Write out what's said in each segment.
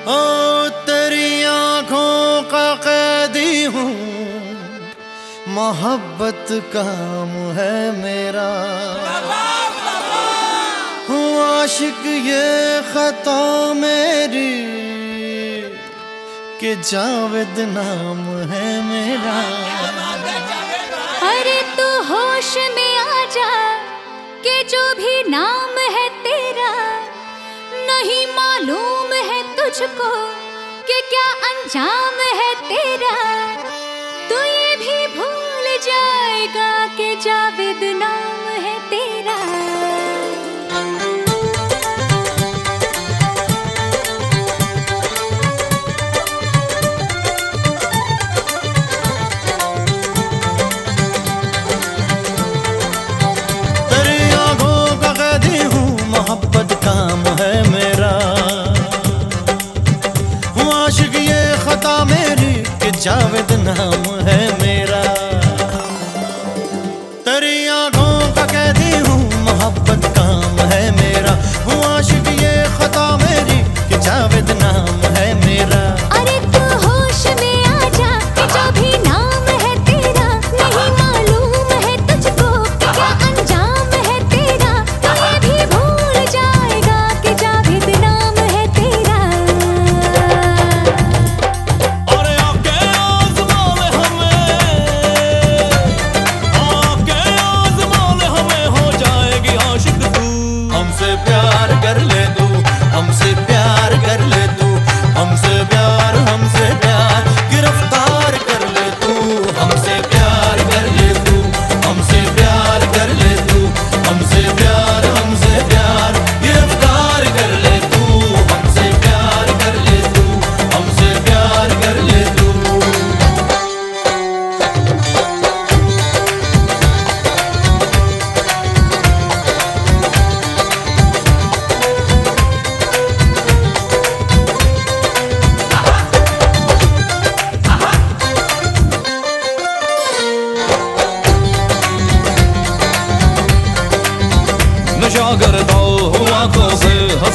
ओ तेरी आँखों का कैदी हूँ। मोहब्बत काम है मेरा। हूँ आशिक ये खता मेरी, के जावेद नाम है मेरा। अरे तो होश में आ जा के जो भी नाम है तेरा, नहीं मालूम मुझको कि क्या अंजाम है तेरा? तू ये भी भूल जाएगा कि जावेद ना नाम है मेरा।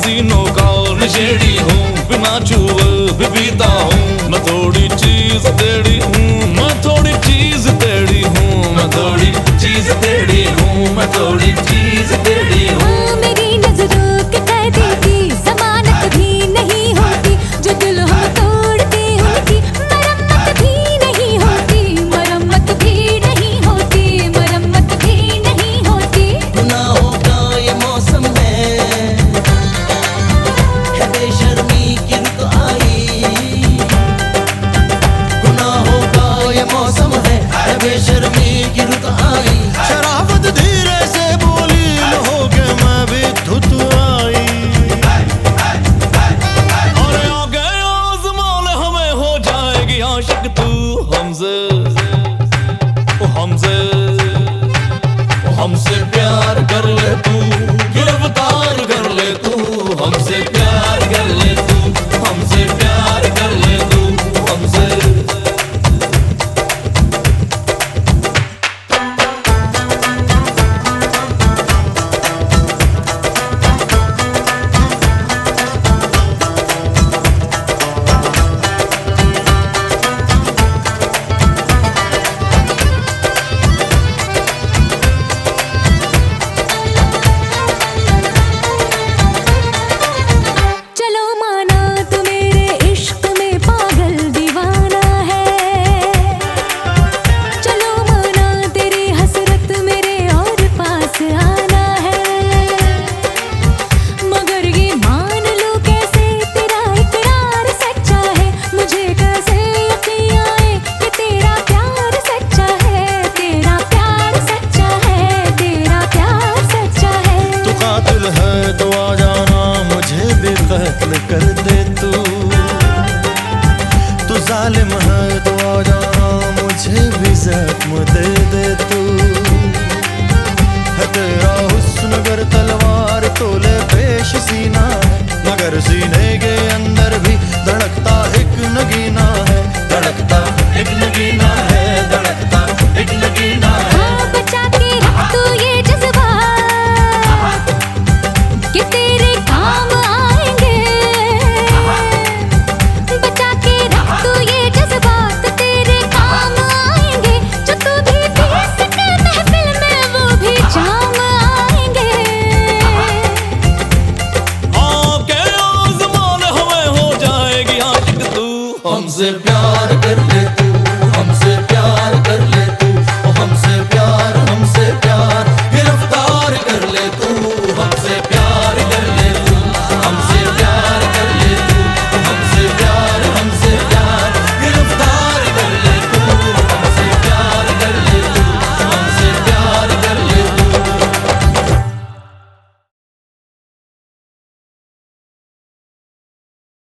हसीनों का नशेड़ी हूँ, बिना चूल बिबीता हूँ। मैं थोड़ी चीज़ तेड़ी हूँ, मैं थोड़ी चीज़ तेड़ी हूँ, मैं थोड़ी जालिम है तो द्वारा मुझे भी जख्म दे दे तू। है तेरा हुस्न गर तलवार, तोले पेश सीना मगर सीने प्यार कर ले तू